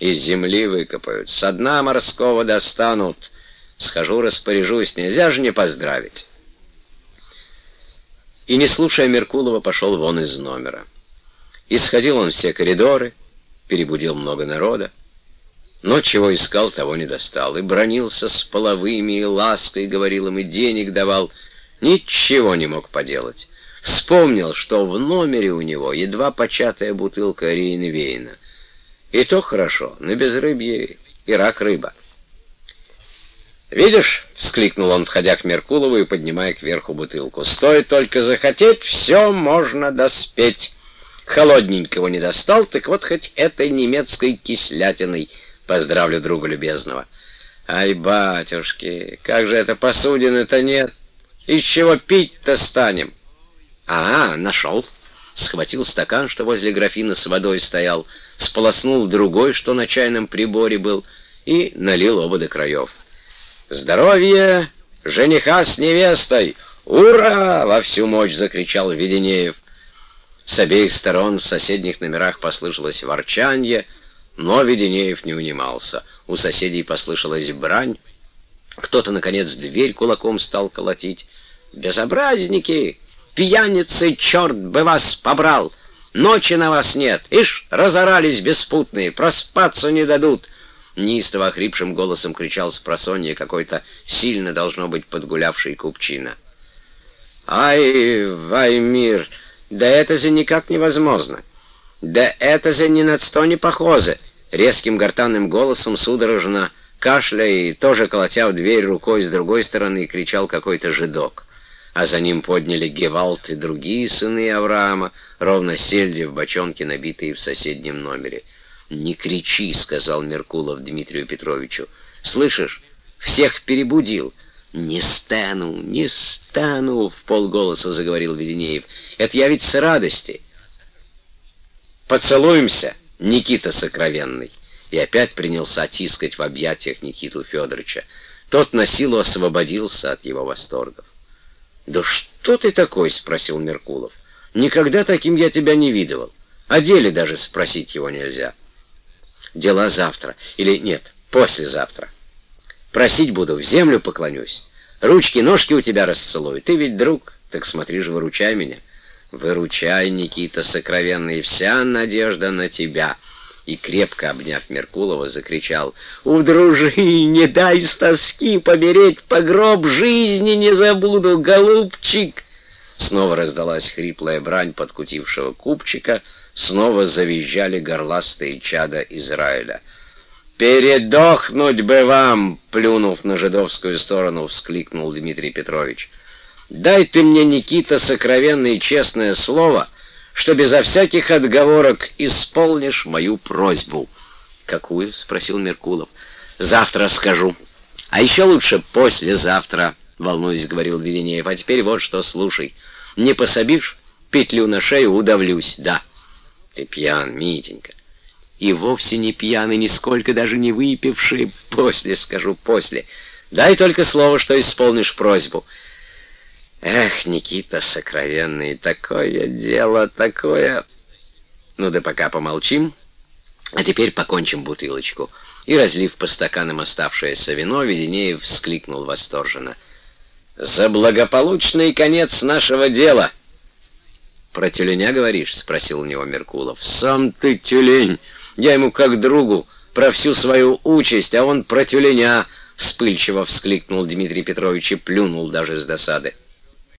Из земли выкопают, со дна морского достанут. Схожу, распоряжусь, нельзя же не поздравить. И, не слушая Меркулова, пошел вон из номера. Исходил он все коридоры, перебудил много народа. Но чего искал, того не достал. И бронился с половыми, и лаской говорил им, и денег давал. Ничего не мог поделать. Вспомнил, что в номере у него едва початая бутылка Рейнвейна. И то хорошо, на безрыбье и рак рыба. «Видишь?» — вскликнул он, входя к Меркулову и поднимая кверху бутылку. «Стоит только захотеть, все можно доспеть. Холодненького не достал, так вот хоть этой немецкой кислятиной поздравлю друга любезного». «Ай, батюшки, как же это посудины-то нет? Из чего пить-то станем?» «А, нашел!» Схватил стакан, что возле графина с водой стоял, сполоснул другой, что на чайном приборе был, и налил оба до краев. «Здоровье! Жениха с невестой! Ура!» — во всю мощь закричал Веденеев. С обеих сторон в соседних номерах послышалось ворчанье, но Веденеев не унимался. У соседей послышалась брань. Кто-то, наконец, дверь кулаком стал колотить. «Безобразники! Пьяницы, черт бы вас побрал! Ночи на вас нет! Ишь, разорались беспутные, проспаться не дадут!» Неистово охрипшим голосом кричал с просонья какой-то сильно, должно быть, подгулявший купчина. «Ай, Ваймир, да это же никак невозможно! Да это же ни на что не похоже!» Резким гортанным голосом судорожно кашляя и тоже колотя в дверь рукой с другой стороны кричал какой-то жидок а за ним подняли Гевалт и другие сыны Авраама, ровно сельди в бочонке, набитые в соседнем номере. «Не кричи», — сказал Меркулов Дмитрию Петровичу. «Слышишь, всех перебудил». «Не стану, не стану», — в полголоса заговорил Веденеев. «Это я ведь с радости». «Поцелуемся, Никита Сокровенный». И опять принялся тискать в объятиях Никиту Федоровича. Тот на силу освободился от его восторгов. «Да что ты такой?» — спросил Меркулов. «Никогда таким я тебя не видывал. О деле даже спросить его нельзя». «Дела завтра. Или нет, послезавтра. Просить буду, в землю поклонюсь. Ручки-ножки у тебя расцелую. Ты ведь друг, так смотри же, выручай меня». «Выручай, Никита сокровенный, вся надежда на тебя» и, крепко обняв Меркулова, закричал «Удружи, не дай с тоски помереть по гроб жизни не забуду, голубчик!» Снова раздалась хриплая брань подкутившего купчика, снова завизжали горластые чада Израиля. «Передохнуть бы вам!» — плюнув на жидовскую сторону, вскликнул Дмитрий Петрович. «Дай ты мне, Никита, сокровенное и честное слово!» Что безо всяких отговорок исполнишь мою просьбу. «Какую?» — спросил Меркулов. «Завтра скажу. А еще лучше послезавтра», — волнуясь, говорил Веденеев. «А теперь вот что, слушай. Не пособишь? Петлю на шею удавлюсь, да». «Ты пьян, Митенька». «И вовсе не пьяный, нисколько даже не выпивший. После скажу, после. Дай только слово, что исполнишь просьбу». Эх, Никита сокровенный, такое дело, такое... Ну да пока помолчим, а теперь покончим бутылочку. И, разлив по стаканам оставшееся вино, Веденеев вскликнул восторженно. «За благополучный конец нашего дела!» «Про тюленя говоришь?» — спросил у него Меркулов. «Сам ты тюлень! Я ему как другу про всю свою участь, а он про тюленя!» — вспыльчиво вскликнул Дмитрий Петрович и плюнул даже с досады.